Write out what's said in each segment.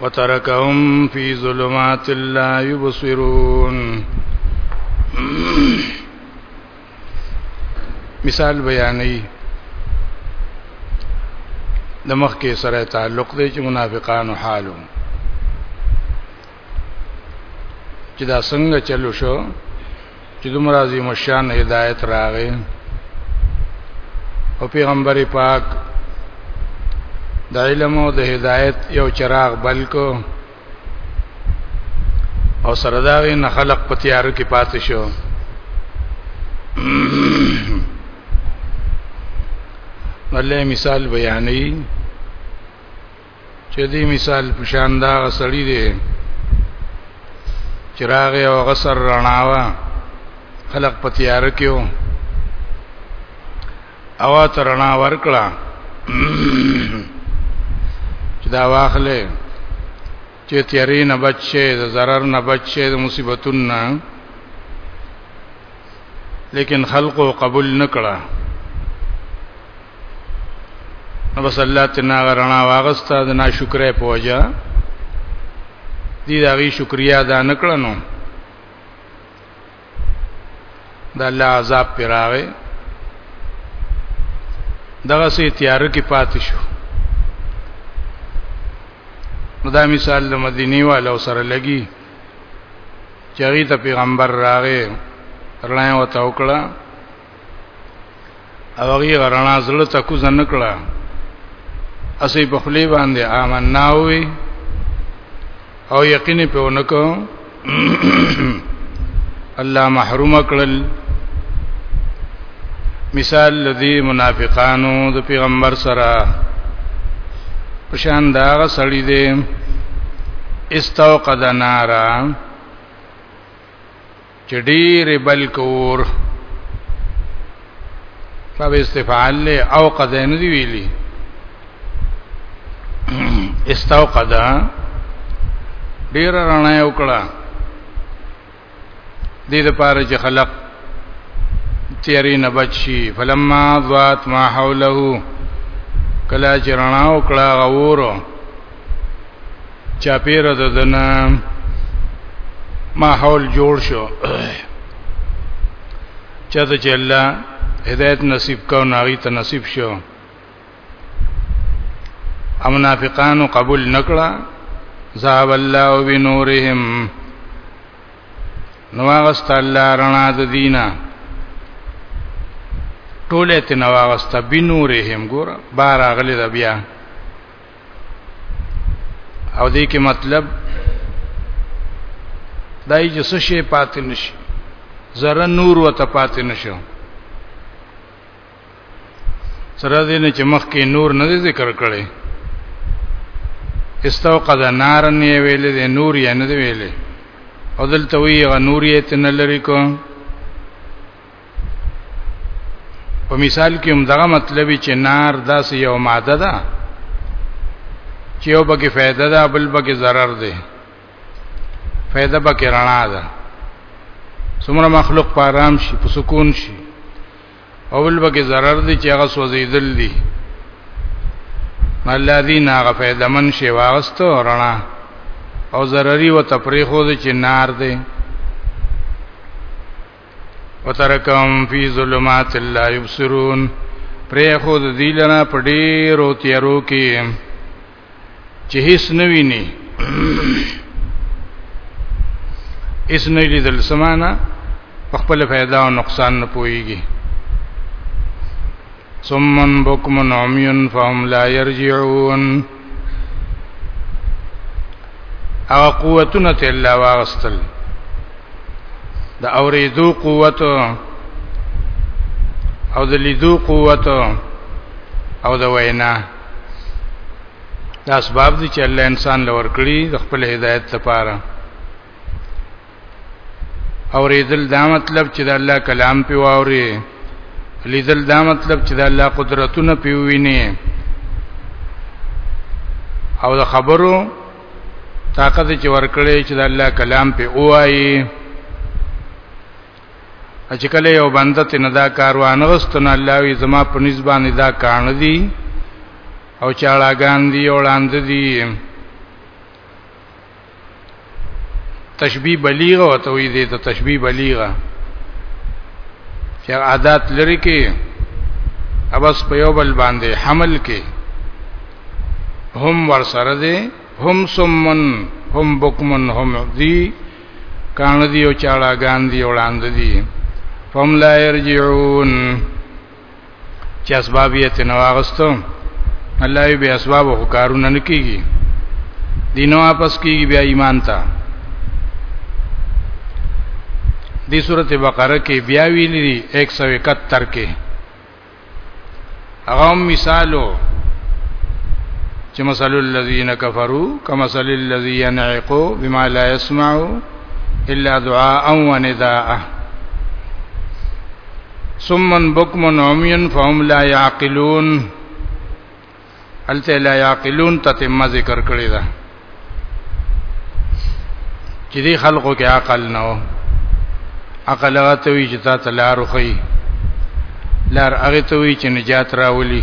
وترکهم فی ظلمات لا یبصرون مثال بیانې د مخ کې سره تعلق دی چې منافقانو حالو چې دا څنګه چلو شو چې دومره عظیم شان هدایت راغې او پیغمبر پاک د علم او د هدایت یو چراغ بلکو او سره دا وی نه خلق په تیارو کې پاتې شو الله مثال بیانې چې دې مثال پشان دا سړی دی چراغ او غسر رڼاوا خلق په تیار کې وو اوا ترنا ورکړه چې دا واخلې چې تیارې نه بچي د zarar نه بچي د مصیبتونو نه لیکن خلقو قبول نکړه نو بس الله تنا غرنا واغستا د ناشکرې په وجا دي دا غي شکریا ادا نکړنو د الله عذاب پراوي دغه سي تیار کې پاتې شو نو دا مثال د مدینی والو سره لګي چې هغه ته پیغمبر راغې رڼا وته وکړه او هغه غرنا زړه ته کو ځن کړه اسی په خلی باندې آمنا وی او یقین په ونکو الله محروم کړل مثال لذي منافقانو د پیغمبر سره پشان دا غسړی دی استوقد نارا چې ډیر بلک اور باب استفعال له او قد نه دی ویلي استوقد ډیر رڼا یو کړه د دې لپاره چې خلق تیاری نه بچي فلما ذات ما حوله کلا چې رڼا وکړه غورو چاپیر د دنا ماحول جوړ شو چاته چې الله هدایت نصیب کو ناغي ته نصیب شو امنافقانو قبول نکړه ذهب الله بنورهم نواغست الله رڼا د دینه ټوله ته نواغست بنورهم ګور بار اغلی د بیا او دې کې مطلب دای چې څه شي پاتې نشي زره نور وته پاتې نشو سره دې نه چې مخ کې نور نه ذکر کړي استوقد نارن یې ویلې دې نور یې نه ویلې او دلته وی غ نور یې تن لري کو په مثال کې هم دغه مطلب چې نار داسې یو ماده ده چې یو بګي فائدہ ده بل بګي zarar ده فائدہ بګي رڼا ده څومره مخلوق په آرام شي په سکون شي او بل بګي zarar دي چې هغه سوځیدل دي الذين هغه فائدہ من شي واغستو رڼا او ضروري و تفریخو دي چې نار ده وترکهم فی ظلمات لا یبصرون پرې خو د دې لنا په ډیرو تیارو کې چې هیڅ نه ویني هیڅ نه لیدل سمانه په خپل फायदा او نقصان نه پويږي ثم بكم عمي فهم لا يرجعون هغه قوتونه ته الله واغستل د اوریدو قوت او د لیدو قوت او د وینا دا اسباب دي چې الله انسان لور کړی د خپل هدایت لپاره اوریدل دا مطلب چې د الله کلام په واوري لیدل دا مطلب چې د الله قدرتونه په ویني او د خبرو طاقت چې ورکړي چې د الله کلام په اوایي چې کله یو بنده ته نه دا کاروان غستنه الله وی زما په نسبان دا کان دي او چاړه ګان دي او لاند دي تشبیه بلیغه او ته وی دې ته تشبیه بلیغه چې عادت لري کې ابس په یو بل باندې حمل کې هم ور سره دي هم سمن هم بکمن هم دی کان دی او چاړه ګان دی وړاند دی فهم لا يرجعون چې اسباب یې تنواغستو الله یې به اسباب او کارونه نکېږي دینه واپس کېږي بیا ایمان ته دی سورته بقره کې بیا ویلي دي 171 کې هغه مثالو چې مثال الذين كفروا كمثل الذي ينعق بما لا يسمع الا دعاء ونداء سمن بکمن عمین فهم لا یعقلون الته لا یعقلون تتمه ذکر کړی دا چې دی خلقو کې عقل نه و عقل هغه ته وی چې تا ته لار وخی لار هغه ته وی چې نجات راولي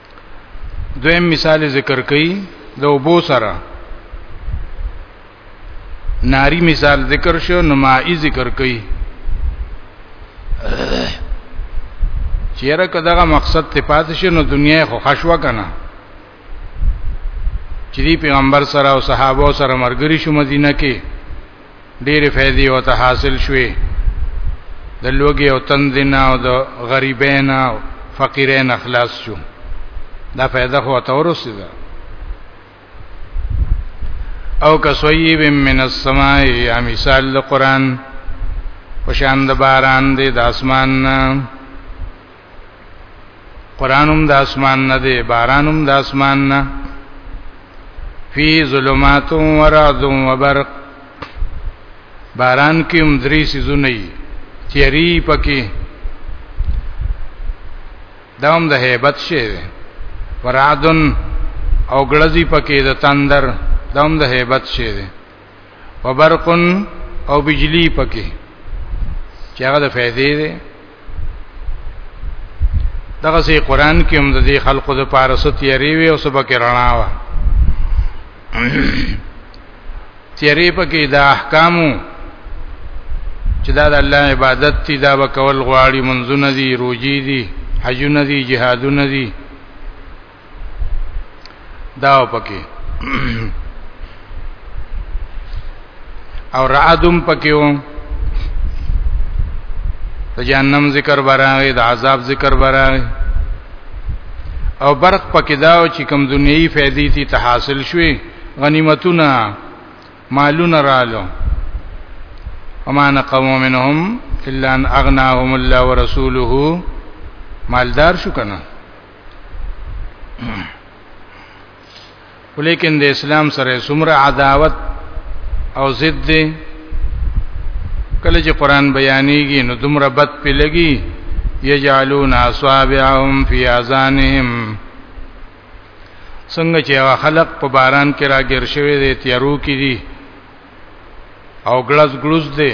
دویم مثال ذکر کړي د وبو سره ناری مثال ذکر شو نمائی ذکر کړي چیرې کداغه مقصد ته پات شي نو دنیا خو خشوا کنه چې پیغمبر سره او صحابه سره مرګري شو مدینه کې ډېرې فائدې او ته حاصل شوې د لوګي او تندنا او د غریبین او فقیرین اخلاص شو دا فائدہ خو ته ورسېده او کسویب من السماء یا مثال د قران وشان د باران دی د اسمان نه قرانم د اسمان نه دی بارانم د اسمان نه فی ظلمات و رعد و برق باران کې هم درې سيزونه یي تیری پکې دام د hebat شي ورعدن او غلزی پکې د تندر دام د hebat شي وبرقن او بجلی پکې چې هغه د فائدې ده دغه سي قران کې هم د دې خلقو د پاره ستيري وي او سبق رڼا وا تیری پکې دا احکامو چې دا د الله عبادت دي دا وکول غواړي منځونه دي روزي دي حجونه دي جهادونه دي دا پکې او رعدم پکې و د جهنم ذکر براغه د عذاب ذکر براغه او برق پکې دا چې کم دنیوي فائدې تی ته حاصل شوي غنیمتونه مالونه رالو وما نقموا منهم الا ان اغناهم الله ورسوله مالدار شو کنه ولیکن د اسلام سره سمره عداوت او ضد دی کله چې قران بیانېږي نو دومره بد په لګي یجعلون اصابعهم فی اذانهم څنګه چې هغه خلق په باران کې راګر شوی دی تیارو کې دي او ګلز ګلز دی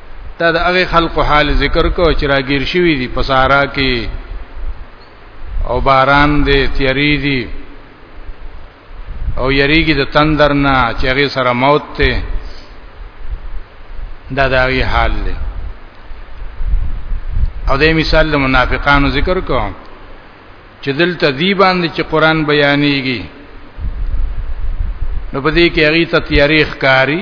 دا د هغه خلکو حال ذکر کو چې راګیر شوی دي په صحرا کې او باران دې تیری دي او یریږي د تندر نه چې هغه سره موت ته دا د هغه حال دی او د مثال د منافقانو ذکر کو چې دلته دی باندې چې قران بیانېږي نو په دې کې هغه ته تیاری ښکاری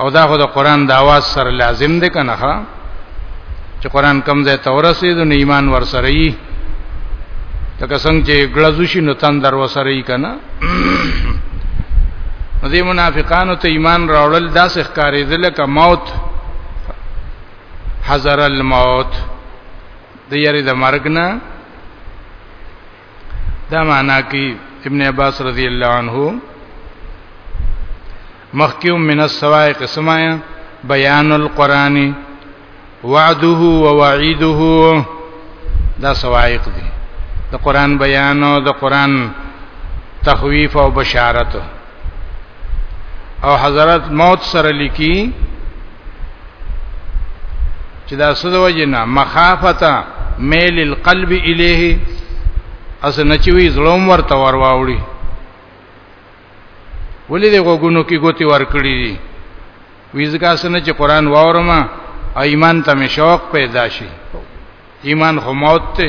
او دا خو د قران د आवाज سره لازم دی کنه ها چې قران کم ځای تورسې د ایمان ور سره یي تک څنګه چې ګلزو شي نو تن در وسره یي کنه دې منافقانو ته ایمان راوړل داسې ښکارې دل ک موت حذر الموت د یری د مرګ نه دا معنا کوي ابن عباس رضی الله عنه مخکیو من السوائق سمایا بیان القرآن وعده ووعیده دا سوائق دي د قرآن بیان او د قرآن تخویف او بشارت او حضرت موت سره لیکي چې دا سود وجنا مخافتا میل القلب الیه اس نچوي ظلم ورته ورواوړي ولې د غوګونو کې ګوتی ورکړي دي ویزګه سن چې قران واورم ایمان ته مې شوق پیدا شي ایمان خو موت ته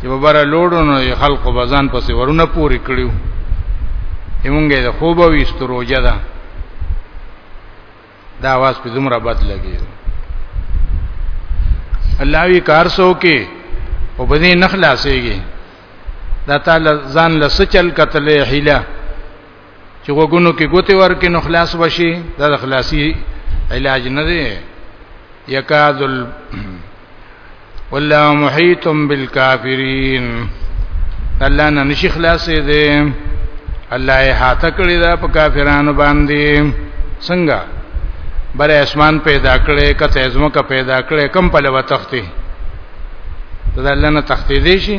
چې په بره لوړو نو خلکو بزان پسې ورونه پورې کړیو همونګه د خوبه ویست روجه ده دا आवाज په زمره بد لګي الله وی کار سو کې او په دې نخلاصيږي دا تعالی ځان له سچل کتلې حیله چې وګونو کې ګوتې ورکې نو خلاص بشي دا خلاصي علاج نه دی یکاد ال والله محیتم بالکافرین الله نه نشي خلاصې دی الله یې هاته کړی دا په کافرانو باندې څنګه بر اسمان پیدا کړي کته ازمکه پیدا کړي کم په لو تختی ته الله نه تختی دی شي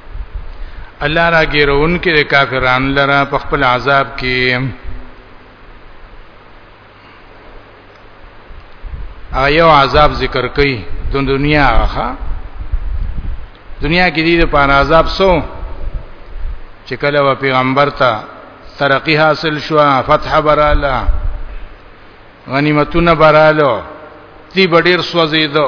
الله را ګیرون کې د کافرانو لره په خپل عذاب کې ایو عذاب ذکر کړي د دنیا هغه دنیا کې دې په عذاب سو چې کله و پیغمبر ته ترقی حاصل شو فتح براله غنیمتونه براله دې ډیر سوځیدو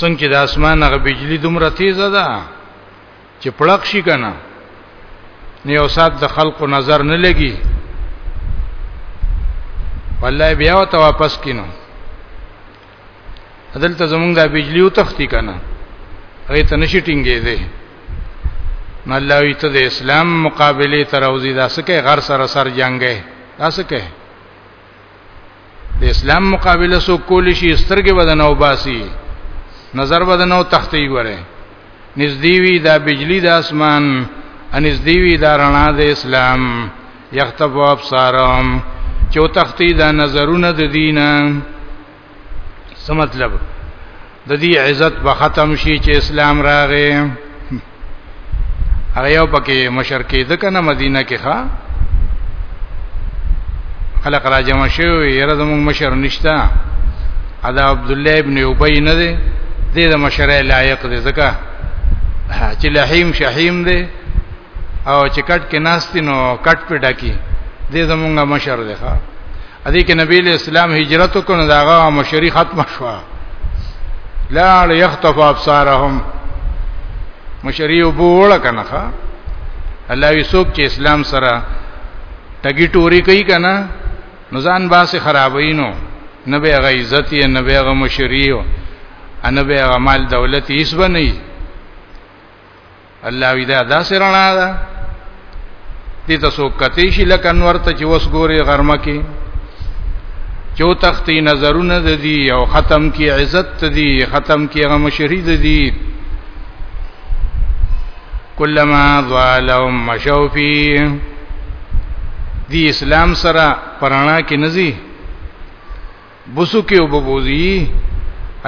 څنګه چې د اسمان هغه بجلی دومره تیزه ده چې پړق شي کنه نه یو سات د خلکو نظر نه لګي والله بیا وته واپس کینو عدالت زمونږ د بجلی او تختی کنه هغه ته نشي ټینګې دی نو الله وی ته د اسلام مقابله تر اوزی داسکه غر سره سر جنگه داسکه د اسلام مقابله سو کول شي سترګې بدن او باسي نظر بدن او تختی ګره نږدې وی دا بجلی د اسمان انس دیوی دا رڼا د اسلام یختب ابصارهم چو تختی دا نظرونه د دینه څه مطلب د دې عزت به ختم شي چې اسلام راغی هغه یو پکې مشرکې د کنه مدینه کې ښا خلق را جمع شوی یره زموږ مشر نشتا ادا عبد الله ابن ابی نه دی دې د مشره لایق دی ځکه چې لحیم شحیم دی او چې کټ کې ناشتي نو کټ په ډکی دې زمونږه مشر دی ښا ا دې کې نبی له اسلام هجرت وکړ داغه مشری ختم شو لا یخطف ابصارهم مشری وبول کنه ښا الله وی څوک چې اسلام سره ټګي ټوري کوي کنه نو ځان باسي خرابینو نه به غ عزت یې نه به غ مشریو ان به غ مال دولت هیڅ بنئ الله وی دا داسې رڼا ده دې ته څوک کتی شي لکه انور ته چې وس ګوري غرمه کې چو تختی نظرونه د دې او ختم کی عزت د دې ختم کی غم شری د دې کلمہ ظالم مشوفی دی اسلام سره پرانا کې نزي بوسو کې وبوزي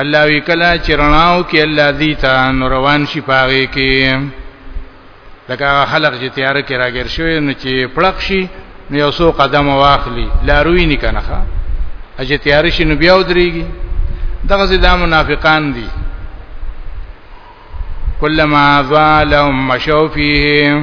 الله وی کلا چرناو کې الله دې تا نو روان شي پاغي کې لکه خلق چې تیار کې راګر شوی نو چې پړق شي نو یو څو قدم واخلي لاروي نه کنه اجه تیار شي نو بیا ودرېږي دغه زدا منافقان دي کلمہ ظالم مشو فیه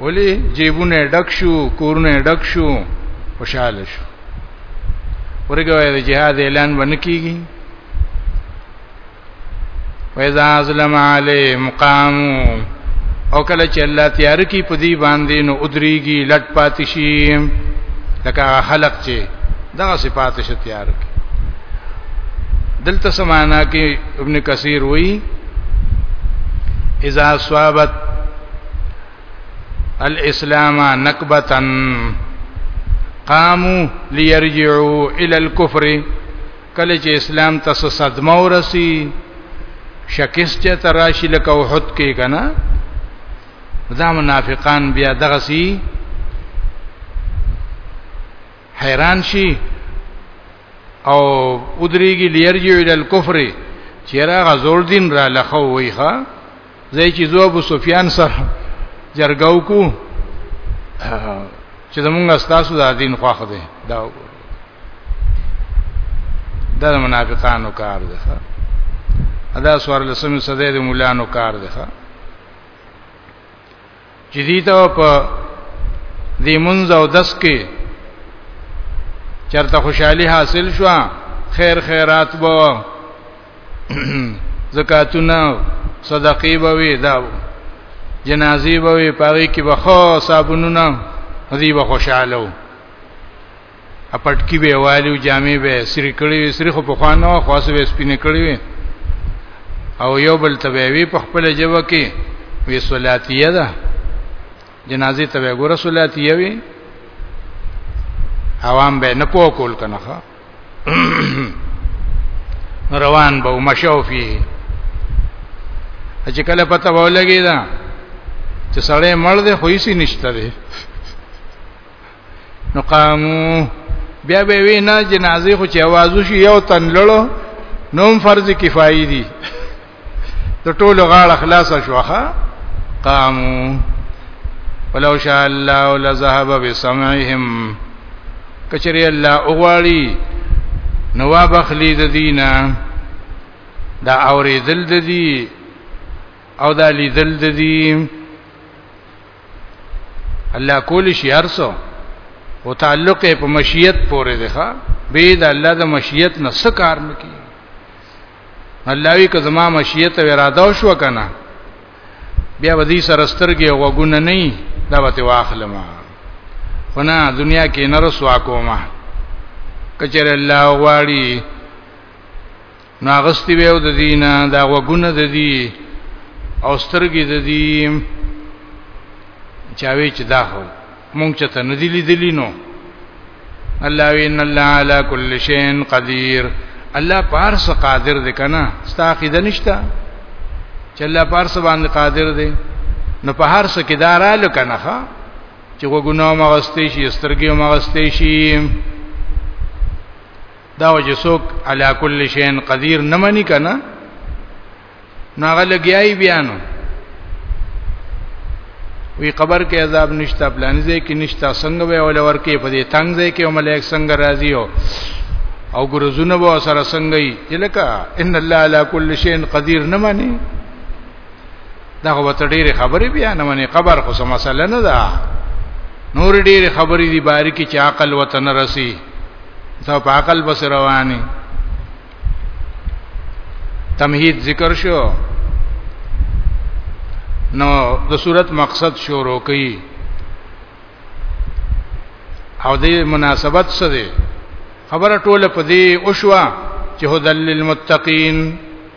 ولی جیبونه ډک شو کورونه ډک شو خوشاله شو ورګوي د جهاد اعلان ونکیږي وإذا ظلم عليه مقام او کله چې الله تیار کی په دې باندې نو ادریږي لټ پاتشي لکه خلق چې دغه صفات شته کار کوي دلته سمانا کې ابن کثیر وایي اذا اصابت الاسلام نکبتا قاموا ليرجعوا الى الكفر کله چې اسلام تاسو صدمه ورسی شکست چې تراشی لکه وحد کې کنا دا منافقان بیا دغسی حیران شي او ادریږي لیرجی ال الکفر چیرې غزور دین را لخوا ویخه زې چې زو ابو سفیان سره جرګاو کو چې زمونږ استاسو د دین خوښ دی دا دا د منافقانو کار دی ښا ادا سوار لسمه صدې د مولانو کار دی ښا چې دې ته په دې منځ او دس کې چرته خوشحالي حاصل شو خیر خیرات بو زکاتونه صدقې به وي دا جنازې به وي پاره کې به خو صابونونه دې به خوشاله وو اپټکی به والی او جامې به سری کړی وي سری خو په خوانو خاصه به سپینې کړی وي او یو بل ته وی په خپل جوه کې وی صلاتیه ده جنازې ته وی ګوره صلاتیه وی عوام به نه پوه کول کنه روان به مشو فيه چې کله پته ولګی دا چې سړی مړ دی خو هیڅ نشته دی نو قامو بیا به وینا جنازه خو چې आवाज وشي یو تن لړو نوم فرض کفایي دي د ټولو غاړه خلاص شوخه قامو ولو شاء الله لذهب بسمعهم کچری الله اوغاړي نوا بخلی د دینه دا اوریدل د دی او دا لیدل د دی الله کول شي ارسو او تعلق په مشیت پورې دی ښا به د الله د مشیت نه څه کار نکي الله وی که زما مشیت او اراده وشو کنه بیا ودی سرسترګي او غوونه نه دا به واخلم خنا دنیا کې نه رسوا کومه کچره الله غواړي نو اغستی ویو د دینه دا وګونه د دی او سترګې د دی چاوي چې دا هو مونږ چې ته ندی لیدلی نو الله وین الله علی کل شین قدیر الله پارس قادر دی کنه ستا عقیده نشته چې الله پارس باندې قادر دی نو په هر څه کې داراله کنه ها چې وګونو مغستې شي سترګې مغستې شي دا وجه سوک علا کل شین قدیر نمانی کنا ناغه لګیای بیانو وی قبر کې عذاب نشتا پلانځه کې نشتا څنګه به ول ورکه په دې تنگ ځای کې ملائک څنګه راضی او او ګرزونه به سره څنګه یې لکه ان الله علا کل شین قدیر نمانی دا خو ته ډېرې خبرې بیا نه منې قبر خو سم مسله نه ده نور ډېرې خبرې دي باری کې چې عقل وطن رسی ته په عقل بس رواني تمهید ذکر شو نو د صورت مقصد شروع کړي او دې مناسبت څه دی خبره ټوله په دې او شوا چې هدل للمتقین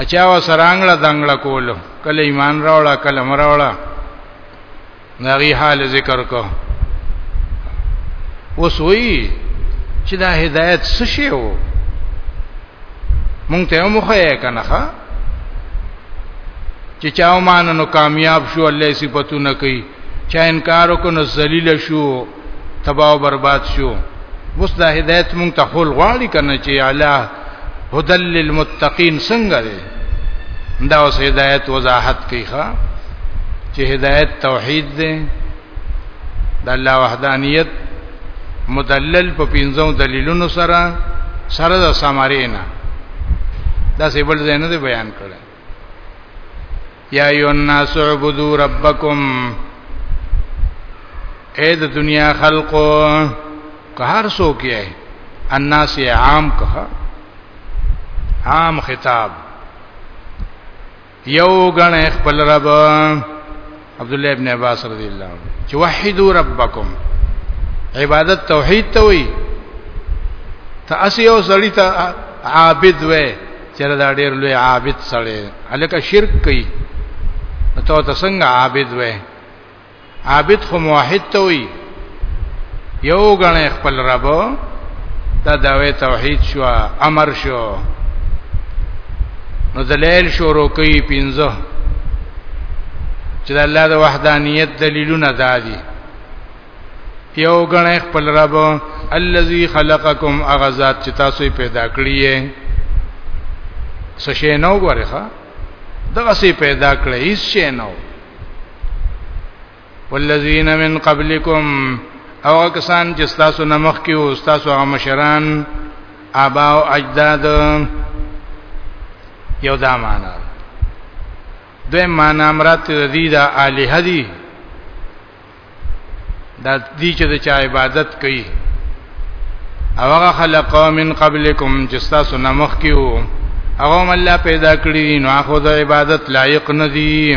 اچا و سرانګړه دنګړه کول کله ایمان راوړه کله مراوړه نغی حال ذکر کو وسوی چې دا هدایت څه شی وو مونږ ته مخه یې کنه ښا چې چاو مان نو کامیاب شو الله صفاتونه کوي چا انکار وکړو ذلیل شو تباہ و برباد شو اوس دا هدایت مونږ ته خول غواړي کنه چې اعلی هدل للمتقین څنګه دی دا اوس هدایت وضاحت کوي ښا چې هدایت توحید دی د الله وحدانیت مدلل په پینځو دلیلونو سره سره د سمارینا دا سیبل زینو دی بیان کړل یا ایو الناس عبدو ربکم اے د دنیا خلقو که هر څوک یې الناس یې عام که عام خطاب یو غن خپل رب عبد الله ابن عباس رضی الله عنه چې وحدو ربکم عبادت توحید ته وي تاسو یو سړی ته عابد وې چې دا ډېر لوی عابد سړی الکه شرک کوي ته ته څنګه عابد وې عابد خو موحد ته وي یو غنه خپل رب دا داوی توحید شو امر شو نو دلیل شروع کوي پینځه چې د الله د وحدانیت دلیلونه دادي یو غنه خپل رب الذي خلقکم اغزاد چې تاسو پیدا کړی یې سشي نو غره ښا دغه سي پیدا کړی هیڅ شي نو والذین من قبلکم او کسان چې تاسو نمخ کې او تاسو هغه مشران آبا او اجداد یو دا معنا دوی معنا مرات دی دا الہ دی دا دی چې د چا عبادت کوي او هغه خلق من قبلکم چې تاسو نمخ کې او هغه مله پیدا کړی نو هغه د عبادت لایق ندی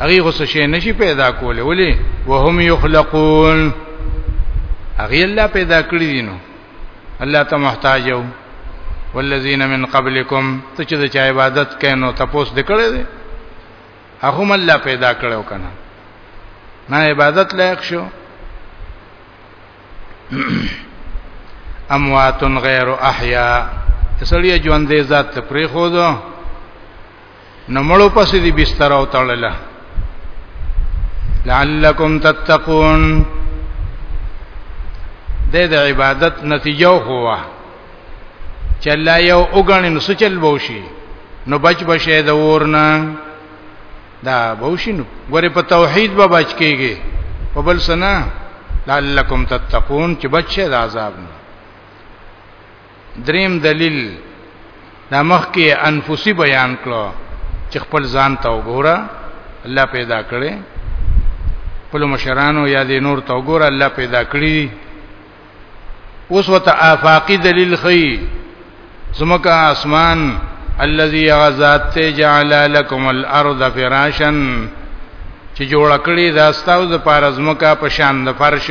هغه غوسه شي نشي پیدا کوله ولی وهم یخلقون هغه الله پیدا کړی دي نو الله ته محتاج یو والذین من قبلکم ته چې د عبادت کینو تاسو د کړی دي هغه هم الله پیدا کړو کنه نه عبادت لایق شو اموات غیر احیا تسلیه ژوندې ذات پرې خو دو نمړو پسې دی بستر او تړله لعلکم تتقون د د عبادت نتیجه هوا چې الله یو وګڼي نو سچل بوشي نو بچ بشه د ورنا دا بوشي نو ګوره په توحید به بچ کیږي په بل سنا لعلکم تتقون چې بچ شه د عذاب نه دریم دلیل دا مخکې انفسی بیان کړو چې خپل ځان ته وګوره الله پیدا کړي خپل مشرانو یا دې نور ته وګوره الله پیدا کړي اوس وته آفاقی دلیل خي زمکه اسمان الذي غزات جعل لكم الارض فراشا چې جوړ کړی دا ستاسو د پارزمکا په شان د فرش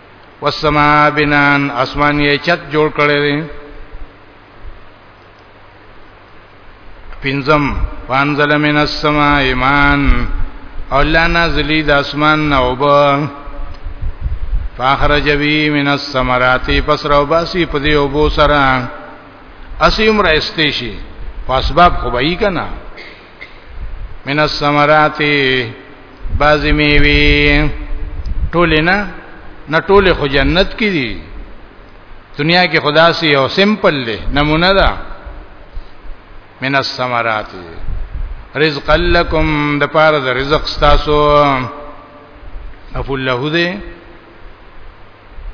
والسماء بنان اسمان یې چت جوړ کړی دی پنځم وانزل من السماء ایمان الله نازلی د اسمان نه وبا فاخرج بی من الثمرات پس راو باسی په دې وبو سره اسی عمر استیشی پاسباب خو به یې کنا من الثمرات بعض میوه ټول نه نه ټول خو جنت کې دي دنیا کې خدا سي یو سمپل له نمونه ده من الثمرات رزق لکم د پاره د رزق تاسو افو له دې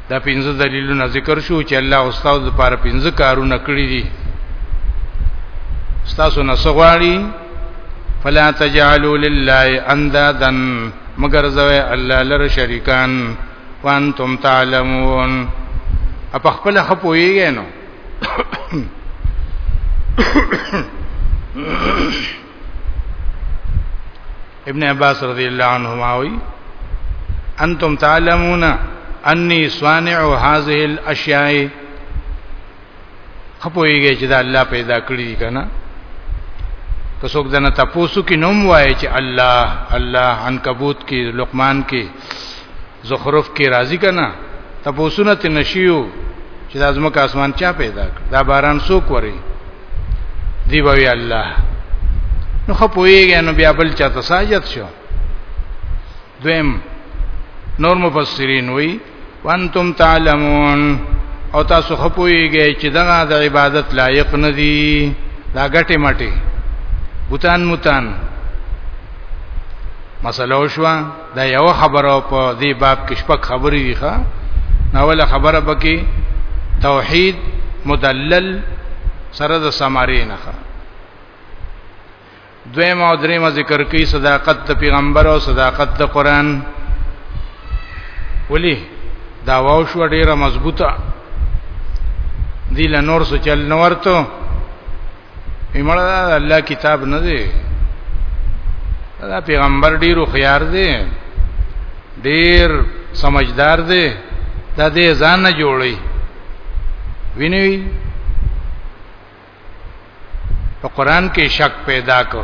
دا پنځه دلیلونه ذکر شو چې الله استاد لپاره پنځه کارونه کړی دي تاسو نه سغواړي فلا تجعلوا لله اندادا مگر زوی الله لره شریکان وانتم تعلمون اپ خپل خپويږئ نو ابن عباس رضی الله عنهما وی انتم تعلمون انی صانع هذه الاشیاء خپویږي چې دا الله پیدا کړی دی کنه که څوک دنه تاسو کې نوم وایي چې الله الله عنکبوت کې لقمان کې زخرف کې راضی کنا تپوسونه ته نشیو چې د ازمک اسمان چا پیدا کړ دا باران سوک وری دی وی الله نو خپویږي نو بیا بل چا ته ساجت شو دویم نور مفسرین وی وانتم تعلمون او تاسو خپویږي چې دغه د عبادت لایق ندی دا غټه مټه بوتان متان مسله وشوه دا یو خبره په دې باب کې شپږ خبرې دي ښا ناوله خبره بکی توحید مدلل سره د سماری نه ښا دویم او دریم ذکر کوي صداقت د پیغمبر او صداقت د قران ولی دا واو شو ډیره مضبوطه دی له نور څه چل نورته ایمړه الله کتاب نه دی دا پیغمبر ډیرو خيار دی ډیر سمجدار دی دا دې ځان نه جوړي ویني په قران کې شک پیدا کو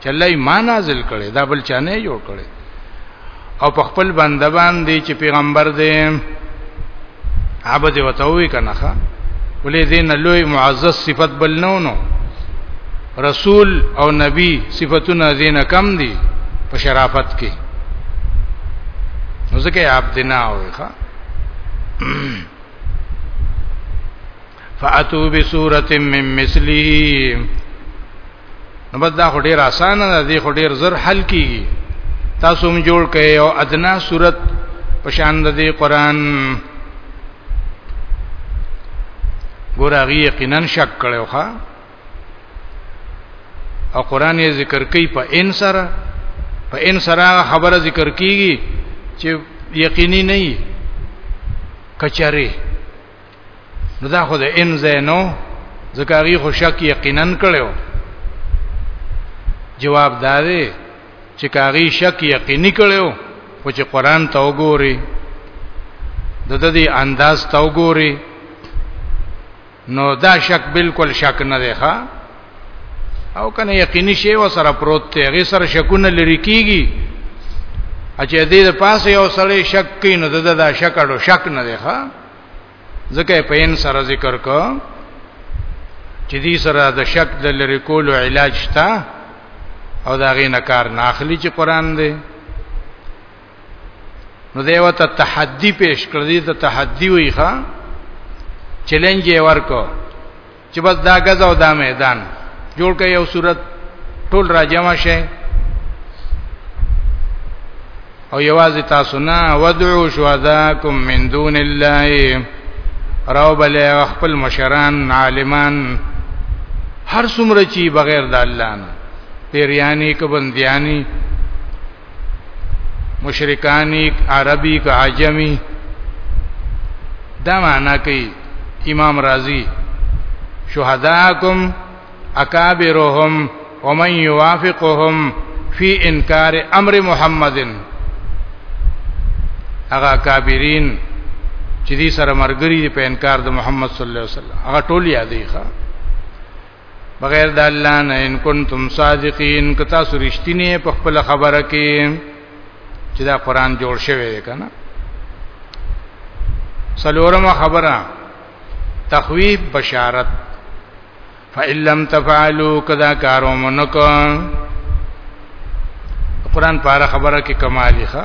چې الله یې ما نازل کړي دا بل چا نه جوړ کړي او په خپل بنده باندې چې پیغمبر دی هغه دې وتوي کنه ښا ولې دین لوی معزز صفت بل نه نو رسول او نبی صفاتونه دین کم دي په شرافت کې نو ځکه عبد نه وي ښا فاتو بسوره من مثلی نو بس دا خو ډیر اسانه ده دی خو ډیر زر حل کیږي تاسو هم جوړ کړئ او ادنا صورت پشان د دې قران ګور هغه یقینا شک کړو ښا او قران یې ذکر کوي په ان سره په ان سره خبره ذکر کیږي چې یقیني نه وي کچره نو دا خو د ان زینو زکاری خو شک یقینا کړو جواب دا دی چې کاری شک یقیني کړو خو چې قران ته وګوري د دې انداز ته وګوري نو دا شک بالکل شک نه دی ښا او کنه یقیني شی و سره پروت دی هغه سره شکونه لري کیږي اچې دې د پاسه یو سړی شک کین نو دا شک اړو شک نه دی ښا ځکه په ان سره ذکر کو چې دې سره د شک د لری کولو علاج شته او دا غي نه کار نه اخلي چې قران دی نو دیو ته تحدی پیش کړ دې ته تحدی وی ښا چیلنج یې ورکو چې بس دا غز او دا میدان جوړ کړي یو صورت ټول را جمع شي او یوازې تاسو نه ودعو شهداکم من دون الله راو بل خپل مشران عالمان هر څومره چی بغیر د الله نه پیریانی کبندیانی مشرکانی عربی که عجمی دا معنا کوي امام رازی شهداکم اکابرهم ومن يوافقهم فی انکار امر محمدن هغه اکابرین چې دې سره مرګري په انکار د محمد صلی الله علیه وسلم هغه ټول یادې ښه بغیر د الله نه ان کنتم صادقین که تاسو رښتینی په خپل خبره کې چې دا قران جوړ شوی دی کنه سلورم خبره تخویب بشارت فإن لم تفعلوا کذا کارو منکم قران پاره خبره کې کمالی ښه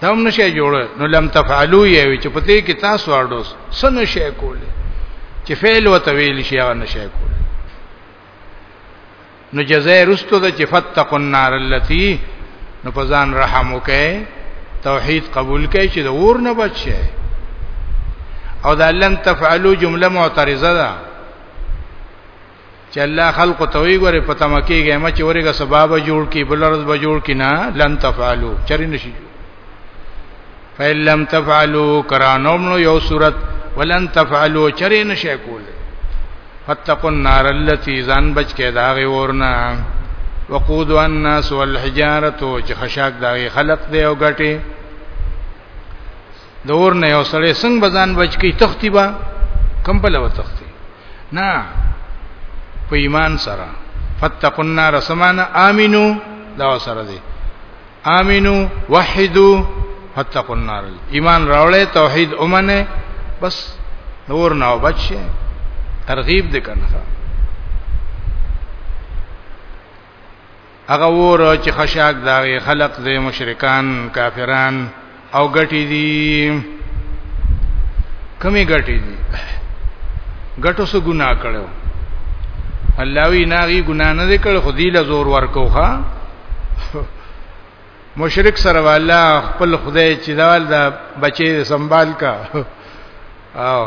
دا هم نشي جوړ نو لم تفعلوا یوي چې پته کې تاسو اړوس سن شي کول چې فعل وتویل شي هغه نشي کول نو جزاء رستو د چې فتقوا النار التي نو پزان رحم وکي توحید قبول کړي چې د اور نه بچ شي او دا لم تفعلوا جمله معترضه ده چې الله خلق ته وی ګوره پته مکیږي ما چې ورګه سبب جوړ کی بلرز به جوړ کی نه لن تفعلوا چری نشي فإن لم تفعلوا کرانوم نو یو صورت ولن تفعلوا چری نشي کول فتقوا النار التي ځان بچ کې دا غي ورنا وقود الناس والحجاره چې خشاک دا غي خلق دی او ګټي د اور نه یو سړی څنګه بزان بچ کی تختی با کم په لور تختی نه په ایمان سره فتقوا النار سمانا امنو دا سره دی امنو وحدو فتقوا النار ایمان راولې توحید اومنه بس نور نه بچ ترغیب دې کنه هغه ور چې خشاک داغه خلق دې مشرکان کافران او غټي دي کمی غټي دي غټو سو ګناه کړو الله وی ناغي ګناه نه کړ خو دې له زور ورکوخه مشرک سره والا خپل خدای چې دال دا بچي سنبال کا او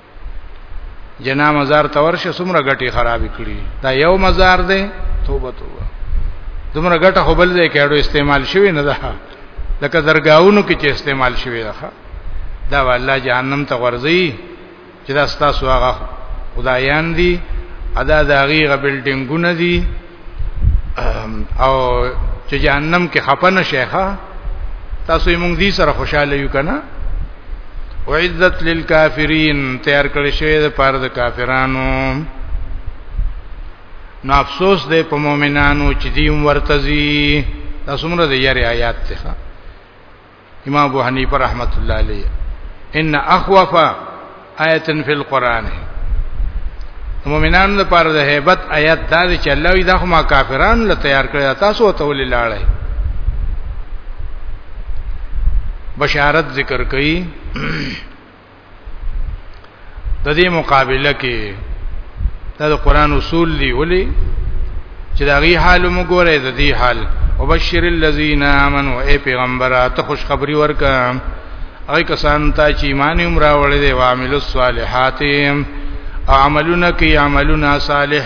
جنا مزار تورشه سمره غټي خراب کړي دا یو مزار دی توبه توبه دومره غټه خپل ځای کې اړو استعمال شوی نه ده لکه درگاہونو کې چې استعمال شوی ده دا والله جهنم ته ورځي چې دا ستاسو هغه خدایان دي ادا دا غیغه بلډینګونه دي او چې جهنم کې خپنه شیخه تاسو یې مونږ دې سره خوشاله یو کنه وعزت للکافرین تیار کړی شوی د پاره د کافرانو نو افسوس دی په مؤمنانو چې دیم ورتزي دا څومره د یاري آیات ته امام ابو حنیفه رحمت الله علیه ان اخوف آیت فی القران مومنانو لپاره د hebat آیات دا چې الله وی دا خو ما کافرانو له تیار کړی تاسو ته ولې لاړی بشارت ذکر کړي د دې مقابله کې دا د قران اصول دی ولی چې دا غي حال موږ ګورې د دې حال وبشر الذين امنوا اي پیغمبره ته خوشخبری ورکا او کسان ته چې ایمان هم راوړل دي او عامل الصالحات او عملونه کوي عملونه صالح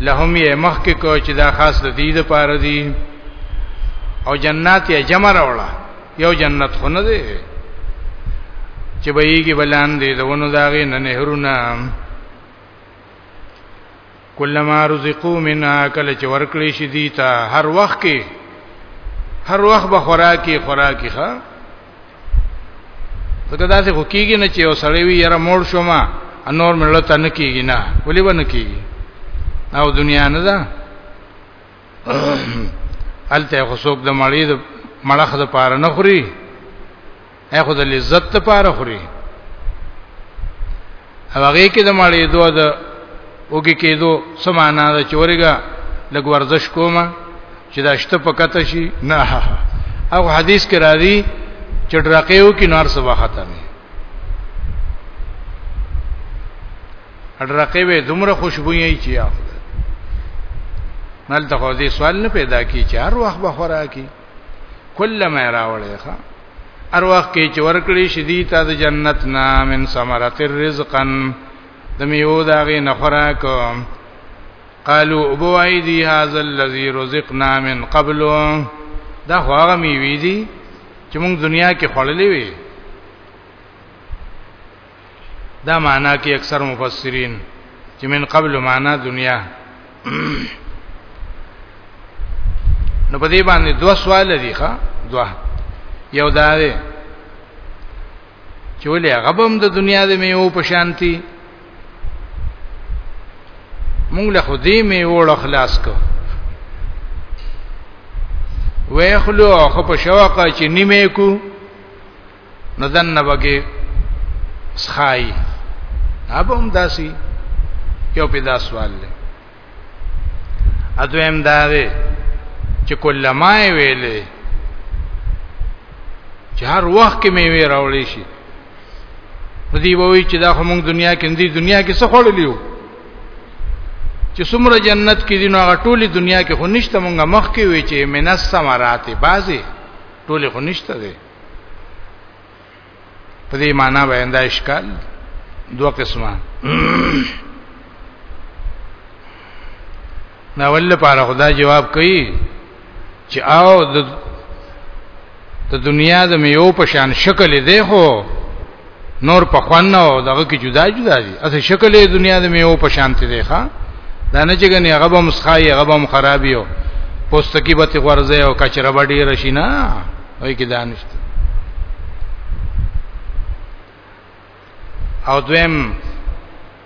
لهم یې مخک کو چې دا خاص د دې لپاره دي او جنات یې جمع راوړه یو جنت خو نه دی چې به یې کې بلان دي دونو داغه نه نهرونه کلمہ رزقو منا کله چې ورکړې شي دي ته هر وخت کې هر وخت به خوراکي خوراکي ښه ځکه دا څه کوکیږي نه چې یو سړی وي یره مور شوما انور ملت نه کیږي نه ولې ونه کیږي او دنیا نه ده الته خو څوک د مړی د مړخ د پاره نه خوري اخو د لذت د پاره خوري هغه کې د مړې دوه د اوګه کېدو سمانا د چورګه لګ ورزش کومه چې دا شته پکته شي نه او حدیث کې راځي چې ډرقېو کې نار سبا ختمه ډرقې به دومره خوشبوئی چې یا مل ته خو دې سوال نه پیدا کی چې هر وخت به خوراکي کله مې راوړې ښا ار وخت کې چې ورکړې شدي ته د جنت نامن ثمرت رزقا د میو داغه نخرا کوم قالو ابو ایدی هاذا الذی رزقنا من قبل دا هغه میوي دي چې موږ دنیا کې خړلې وي دا معنا کې اکثر مفسرین چې من قبل معنا دنیا نو په دې باندې دوه سوال دي ښا دوه یو دا دی چې ولې هغه هم د دنیا د میو په شانتي مونږ له خدای میو له خلاص کو ویخلو خو په شوقه چې نیمه کو نو دنه بګي سخای ابه هم داسي یو پیدا سوال له اځم دا دی چې کله ما ویلې چې هر وخت کې مې وی راولې شي ندی ووی چې دا خو موږ دنیا کې ندی دنیا کې څه خړلیو چې څومره جنت کې دي نو هغه ټوله دنیا کې خو نشته مونږه مخ کې وی چې منس سمرات بازي ټوله خو نشته ده په دې معنی باندې دا اشکال دوه قسمه نو ول لپاره خدا جواب کوي چې او د د دنیا د میو په شان شکل دی خو نور په خوانه او دغه کې جدا جدا دي اسه شکل یې دنیا د میو په شانته دی ښا دا نه چې غني هغه به مسخای هغه به خرابيو پوستکی به غرزه او کچره به ډیر شي نه وای کې دانشته او دویم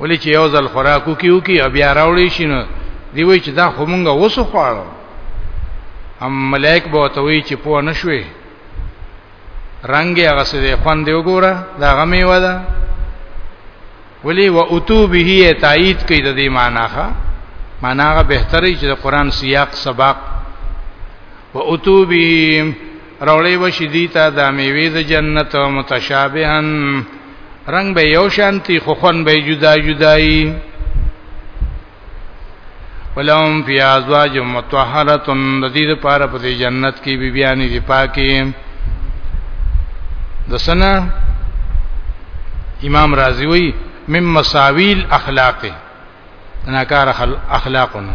ولې چې یو ځل خوراکو کیو کی بیا راوړی شنو دی وی چې دا خو مونږه وسو خواړو ام ملائک به ته وی چې پوه نشوي رنگ هغه څه دی خوان دی وګوره دا غمی ودا ولی و اتو به تایید کوي د دې معنی ښا معنی هغه بهتري چې د قران سیاق سباق و اتو به راولې وشي دي ته د میوې د جنت متشابهن رنگ به یو شانتی خو خون به جدا جدای ولهم فی ازواج متطهره د دې لپاره په جنت کې بیبیانی دی پاکي د سنه امام رازی وی مم مساویل اخلاقه ناکار اخلاقونه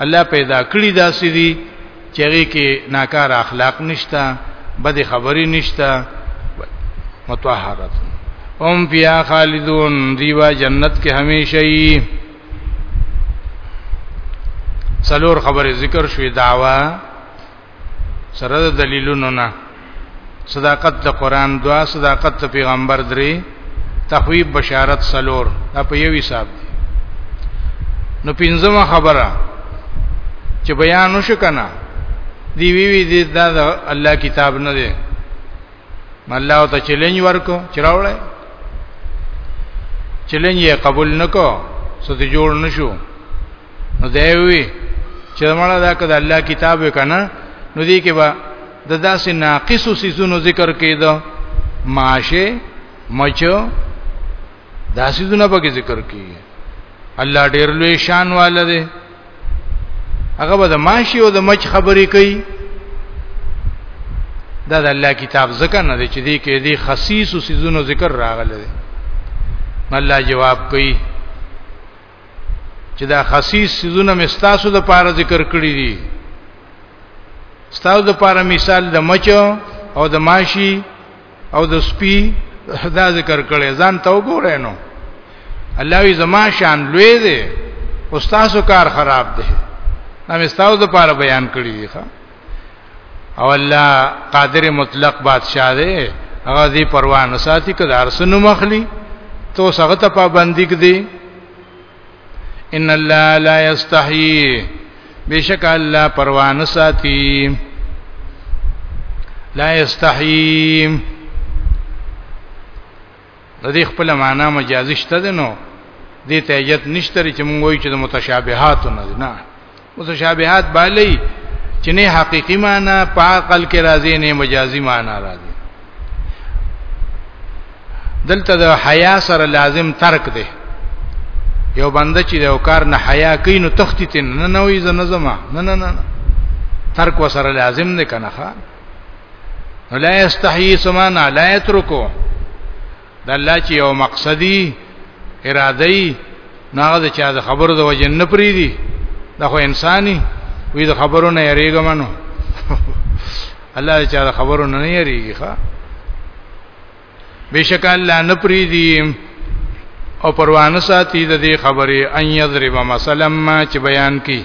الله پیدا کړی دا سړي چې هغه کې ناکار اخلاق نشتا بد خبري نشتا متطهرات هم بیا خالدون دیوا جنت کې همیشه یي څلور خبره ذکر شوې داوا سره د دلیلونو نه صداقت د قران دوا صداقت د پیغمبر درې تخویب بشارت سلور دا په یوې حساب دی نو پنځمه خبره چې بیان وشو کنه دی وی وی دی دا د الله کتاب نه دی الله او ته چیلنج ورکو چراوړې چیلنج یې قبول نکو سته جوړ نشو نو دی وی چې مړه دا کده الله کتاب وکنه نو دی کې با د داسې ناقص سيزونو ذکر کېده ماشه مچو داسې دونه په ذکر کې الله ډېر لوی شان والده هغه به د ماشي او د مچ خبرې کوي دا د الله کتاب ذکر نه دی چې دی کې دی خصیص او سيزونو ذکر راغلی دی الله جواب کوي چې دا خصیص سيزونه مستاسو د پاره ذکر کړی دي ستاسو د پاره مثال د مچو او د ماشي او د سپي دا ذکر کړي ځان ته وګورئ نو الله وی زما شان لوی دی او تاسو کار خراب دی نو تاسو د پاره بیان کړی دی ښا او الله قادر مطلق بادشاہ دی هغه دې پروا نه ساتي کله ارسنو مخلي تو هغه ته پابندی کړي ان الله لا یستحیی بشک الله پروا نه ساتي لا یستحیی د دې خپل معنا مجازي شته ده نو دې ته یت نشته چې مونږ وایو چې د متشابهات نه نه متشابهات بالی چې نه حقيقي معنا په عقل کې راځي نه مجازي معنا راځي دلته د حیا سره لازم ترک دی یو بنده چې د کار نه حیا کوي نو تختی نه نه وي زنه زما نه نه نه ترک وسره لازم نه کنه لا استحیی سمانا لا یترکو د الله چې یو مقصدی اراده ای ناغه د چا د خبرو د وجه نه پری دی دا خو انساني وی د خبرو نه یریږم نو الله د چا د خبرو نه نه یریږي ښا بشک الله نه پری دی او پروانه ساتي د دې خبرې ان یضرب مثلا ما چې بیان کی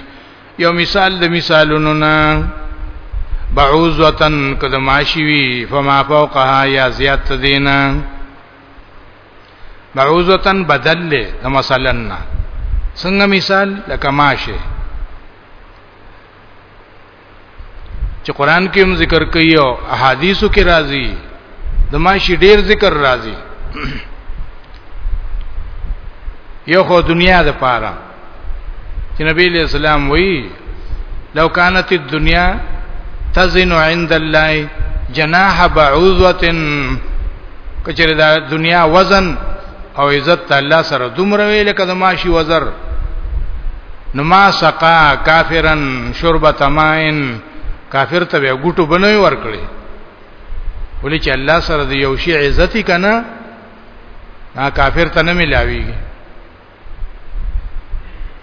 یو مثال د مثالونو نه بعوزتن کده ماشی وی فما فوقها یا زیات دینا بعوزتن بدل له د مثلا نه څنګه مثال لکه ماشه چې قران کې هم ذکر کوي او احادیثو کې راځي د ماشی ډیر ذکر راځي یو خو دنیا د پاره چې نبی علیہ السلام وی لو كانت الدنيا تزن عند الله جناح بعوضه کچره دا دنیا وزن او عزت الله سره دومره وی لکه د ماشي وزر نو ما سقا کافرن شربت ماین کافر ته غټو بنوي ورکړي ولې چې الله سره د یو شی عزت کنا نا کافر ته نه ملاويږي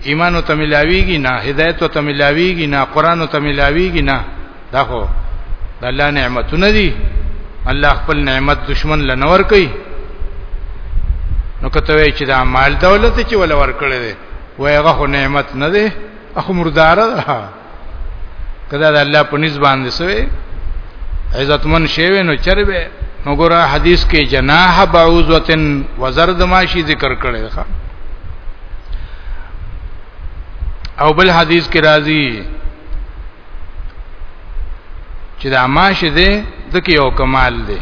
ایمان او تملاویږي نه هدایت او تملاویږي نه قران او تملاویږي نه دا هو د الله نعمتونه دي الله خپل نعمت دشمن لنور کوي نو کته وی چې دا مال دولت چې ول ور کړی دی وای هغه نعمت نه دی اخو مردار ده کدا د الله په نس باندې سوی عزتمن شوی نو چربه نو ګره حدیث کې جناح بعوزتن وزرد ماشي ذکر کړی ښا او بل حدیث کې راځي چې دا ماشي دې د کې یو کمال دی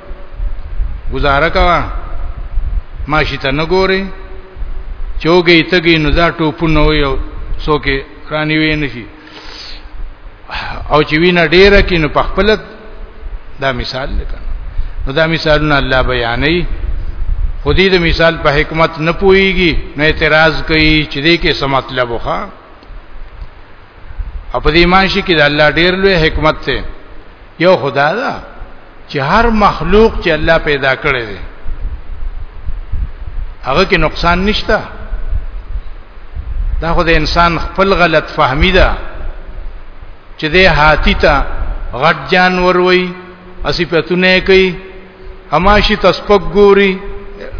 گزاره کوا ماشي ته نه ګوري چوګي تګي نو دا ټوپونه یو څوکې رانی وې نشي او چې وینا ډیره کې نو په خپل دا مثال لکه نو دا مثالونه الله بیانې خودی د مثال په حکمت نه پويږي نو اعتراض کوي چې دې کې څه مطلب وخا او په دې ماشي کې د الله ډیر لوی حکمت ته یو خدا دا چې هر مخلوق چې الله پیدا کړی دی هغه کې نقصان نشته دا خو د انسان خپل غلط فهمی ده چې د هاتی ته غټ جانور وای اسی پتونه کوي اماشي تسپک ګوري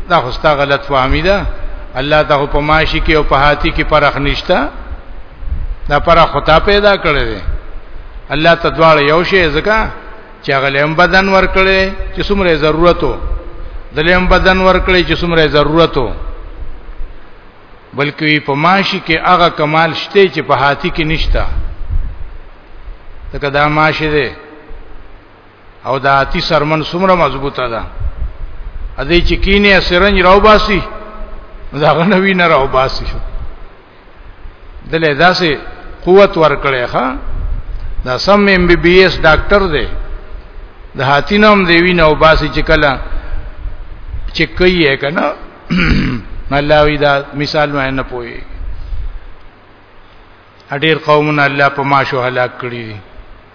دا خو ستا غلط فهمي ده الله ته په ماشي کې او په هاتی کې پرخ نشتا دا پرخ خطا پیدا کړی دی الله ته دواړه یو شی ځکه چې هغه لم بدن ور کړی چې څومره ضرورتو د لم بدن ور کړی چې څومره ضرورتو بلکې په ماشي کې هغه کمال شته چې په هاتی کې نشتا ځکه دا ماشي دی او دا اتی سرمن سمره مضبوطه ده ا دې چې کینه سرنج راو باسي دا غنوی نه راو باسي دلې داسې قوت ورکړې ښا دا سم ایم بی بی ایس ډاکټر دی د هاتینوم دی وینه او باسي چې کله چې کوي یې کنه الله وی دا مثال ما نه پوي اډیر قومونه الله په ماشو هلاک کړی دي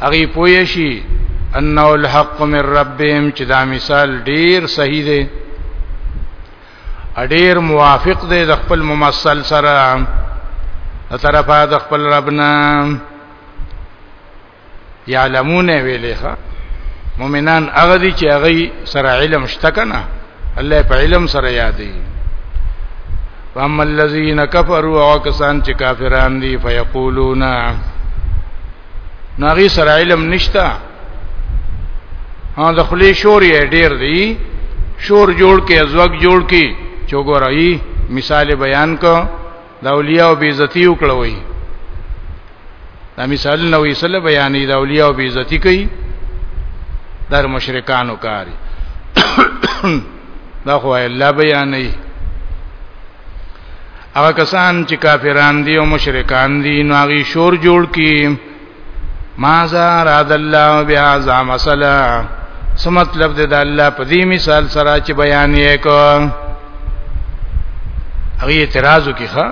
هغه پوه شي انه الحق من ربهم چې دا مثال ډیر صحیح دی ډیر موافق دی د خپل ممثل سره طرفه د خپل ربنا یعلمون ویلې ښا مؤمنان هغه دي چې هغه سره علم شته کنه الله په علم سره یادې فاما الذين كفروا او کسان چې کافران دي فیقولون ناغي سره علم نشتا ها د خلی شور یې ډیر دی شور جوړ کې ازوک جوړ کې چوغورای مثال بیان کو دا اولیاء او بیزتی وکړوي دا مثال نو یې سره بیانې دا اولیاء او بیزتی کوي در مشرکانو کاری دا خو الله بیانې هغه کسان چې کافران دي او مشرکان دي نو هغه شور جوړ کی ما زار عد الله بها ذا مسله سو مطلب دی د الله په دې مثال سره چې بیان یې کو هغه اعتراض وکړي ښا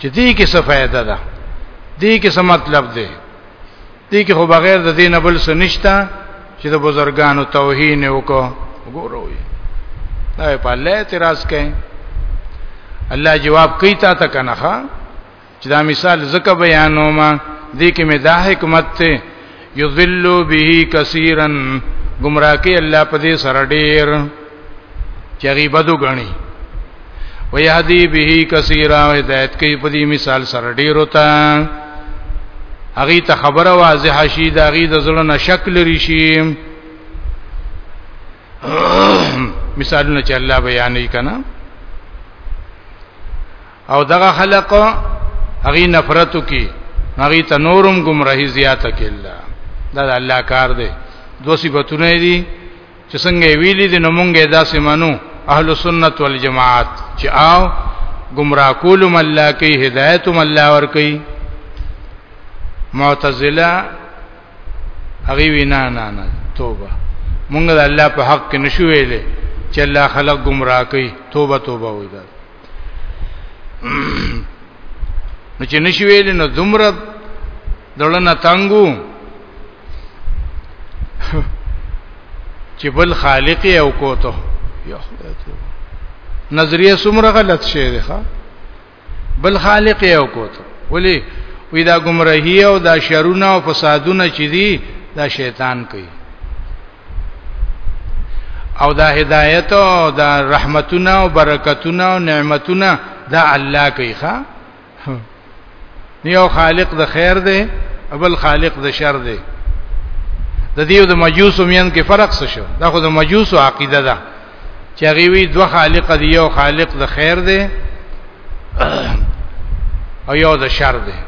چې دې کې څه فائدہ ده دې کې څه مطلب دی دې کې خو بغیر د دین بل څه نشتا چې د بزرګانو توهین وکړو وګورو دا په الله اعتراض کوي الله جواب کوي تا ته کنه ښا چې دا مثال زکه بیانوم دې کې مې دا حکمت ته یذل به کثیرا گمراه کې الله په دې سره ډېر چې غیبدو غني ويهدي به کثیرا هدایت کې په دې مثال سره ډېر وتا هغه ته خبره واضح شي دا غي د زړه نه شک لري شي مثالونه چې الله بیانې کنا او دغه خلق هغه نفرتو کې هغه تنورم گمراهي زیاته کله دا د الله کار دی دو صفاتونه دي چې څنګه ویلي دي نو مونږه دا سمانو اهل سنت والجماعت چې آو گمراه کولم الله کوي هدایتم الله ور کوي معتزله هغه وینا نه نه توبه مونږ د الله په حق کې نشو ویلې چې الله خلق گمراه کوي توبه توبه وایي نو چې نشي ویل نو دومره دړنه تنګو چې بل خالق یو کوته یا خدای ته نظریه سمره غلط شی دی ښا بل خالق یو کوته ولی وی دا گمراهی او دا شرونه او فسادونه چې دي دا شیطان کوي او دا هدایت او دا رحمتونه او برکتونه او نعمتونه دا الله کوي ښا یو خالق د خیر دی بل خالق د شر دی د دې د مجوسو میان کې فرق څه شو دا خو د مجوسو عقیده ده چې هغه وی دوه خالق دی یو خالق د خیر دی او یو د شر دی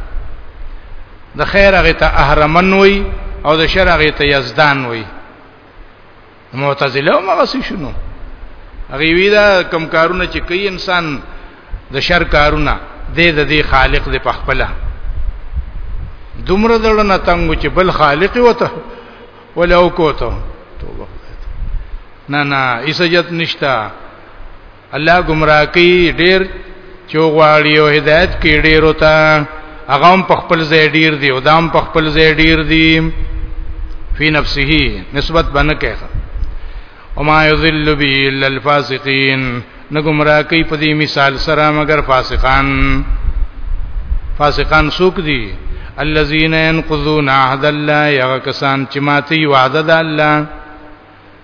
د خیر هغه ته اهرمن وای او د شر هغه ته یزدان وای معتزله مغه څه شنو هغه وی دا کم کارونه چې کوي انسان د شر کارونه د د دې خالق د پخپله دومره دړنه تنګو چې بل خالق وته ولو کوته توبه نه نه ایسجت نشتا الله گمراه کوي ډیر چوغواړي او هدایت کوي ډیر او تا هغه هم په خپل ځای ډیر دی او دام په خپل ځای ډیر دی فی نفسه نسبت باندې کوي او ما یذل به الا الفاسقین نه گمراه کوي په دې مثال سره مگر فاسقان فاسقان سوق دي الذين ينقضون عهد الله يغ کسان چې ماتي وعده د الله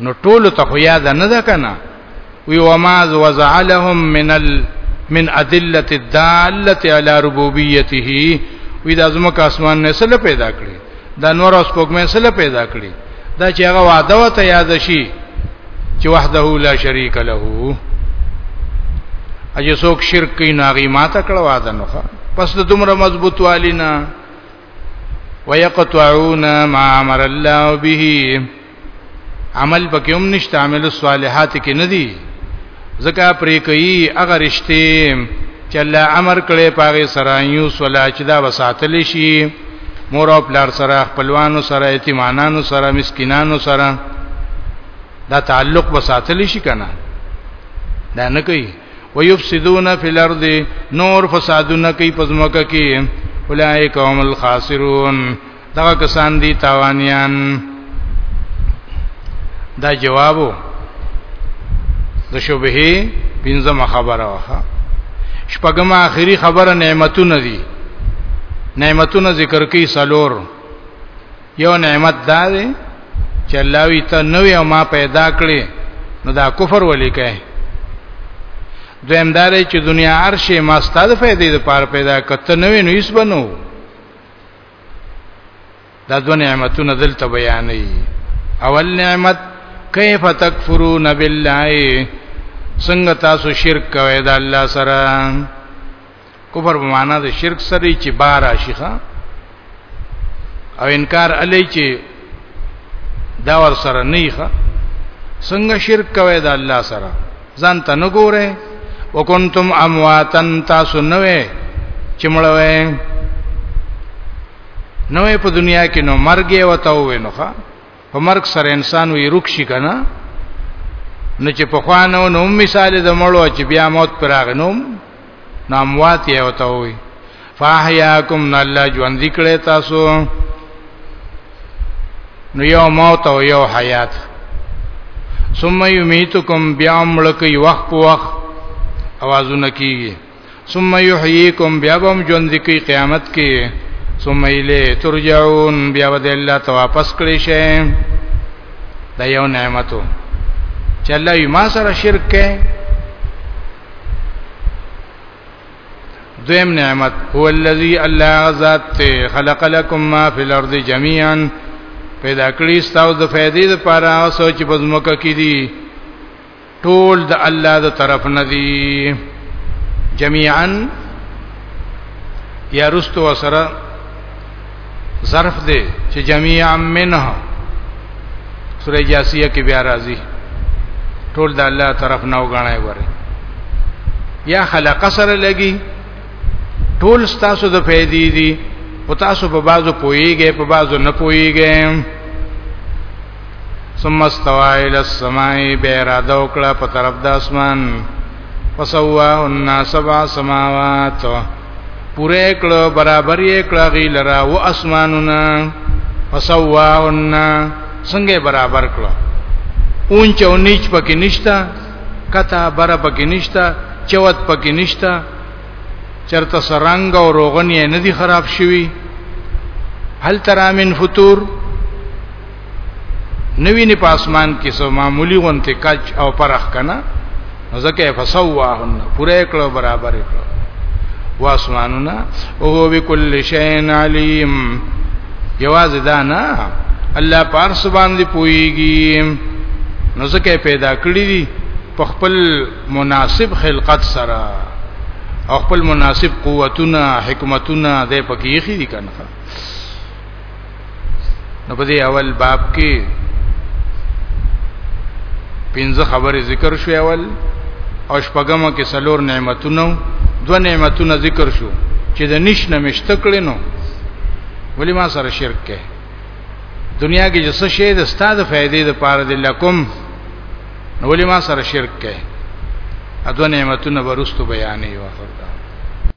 نو ټول ته خو یاد نه ده کنه وی وما وزع لهم من ال من ادله الداله علی ربوبیته وی د ازمک اسمان نه سره پیدا کړی د نور اوس کومه سره پیدا کړی دا چې هغه وعده وته یاد شي چې وحده لا شریک له اجه څوک شرک کین هغه ماته کړه وعده نوخه پس د دومره مضبوط والینا ويقطعون ما امر الله به عمل پکې هم نشته عمل صالحات کې ندي زکه پرې کوي اگر رشته چې الله امر کړي پاره سره یو صلاح چې دا وساتل شي مور او پلار سره خپلوانو سره یتیمانانو سره مسکینانو سره دا تعلق وساتل شي کنه دا نه کوي ويفسدون في الارض نور فسادونه کوي پزماکه کې اولئک هم الخاسرون دا کسان دي تاوانيان دا جوابو د شوبه پنځم خبره وها شپږم اخري خبره نعمتونه دي نعمتونه ذکر کوي سلور یو نعمت دا دی چې الله وی ته نو یو ما پیدا کړې نو دا کفر ولې کوي دویم دا دی چې دنیا عرش ما ستاسو فائدې لپاره پیدا کته نو نو هیڅ بنو دا دو نعمتونه دلته بیانې اول نعمت کیف تکفرون بالله څنګه تاسو شرک کوئ د الله سره کفر په معنا د شرک سره چې بار اشیخه او انکار علی چې دا ور سره نه ښه څنګه شرک کوي د الله سره ځان ته نه ګوره وکنتم امواتن تاسو نه وې چې مړوي نوې په دنیا کې نو مرګ یې وتاو وینوخه په مرګ سره انسان وی رک شي کنه نو چې په خوانو نو مثال د مړو چې بیا موت پر اغنوم ناموات یې وته وي فاحیاکم نو الله ژوند کړي تاسو نو یو موت او یو حیات ثم یمیتکم بیا ملک یو وخت په وخت اوازونه کیږي ثم يحييكم بیا به هم ژوند کی قیامت کې ثم الی ترجعون بیا به الله ته واپس کړی شئ دا یو نعمتو چې الله یې ما سره شرک کې دویم نعمت هو الذی الله ذات خلق لكم ما فی الارض جميعا پیدا کړی ستاسو د فائدې لپاره سوچ بزمکه کې دي ټول د الله د طرف نه دي جميعا یا رستو وسره ظرف دی چې جميعا منه سورې جاسیه کې بیا راځي ټول د الله طرف نه وګڼای وره یا خلق سره لګي ټول ستاسو د فائدې دي او تاسو په بازو پويږئ په بازو نه پويږئ ثم استوى الى السماء بيراده وکړه په طرف د اسمان فسواهن سبع سماوات پوره کړه برابر یې کړه غی لرا و اسمانونه فسواهن څنګه برابر کړه اونچ او نیچ پکې نشتا کته بر پکې نشتا چوت پکې نشتا چرته سرنګ او روغن یې ندي خراب شوی هل ترامن فطور نوی نه پاسمان کې سو معمولی غونته کچ او پرخ کنا ځکه فسواهن پوره کړو برابر کړو واسمانونه او هو بكل شيء عليم یواز دا نه الله پارس باندې پويږي نو ځکه پیدا کړی دي په خپل مناسب خلقت سره او خپل مناسب قوتونه حکمتونه د پکې خې دي کنه نو په دې اول باب کې پنځه خبرې ذکر شو اول او شپږم کې سلور نعمتونه دو نعمتونه ذکر شو چې د نش نه مشتکړې نو ولی ما سره شرک کې دنیا کې جس شی د استاد فائدې د پاره د لکم نو ولی ما سره شرک کې اته نعمتونه ورستو بیانې واخر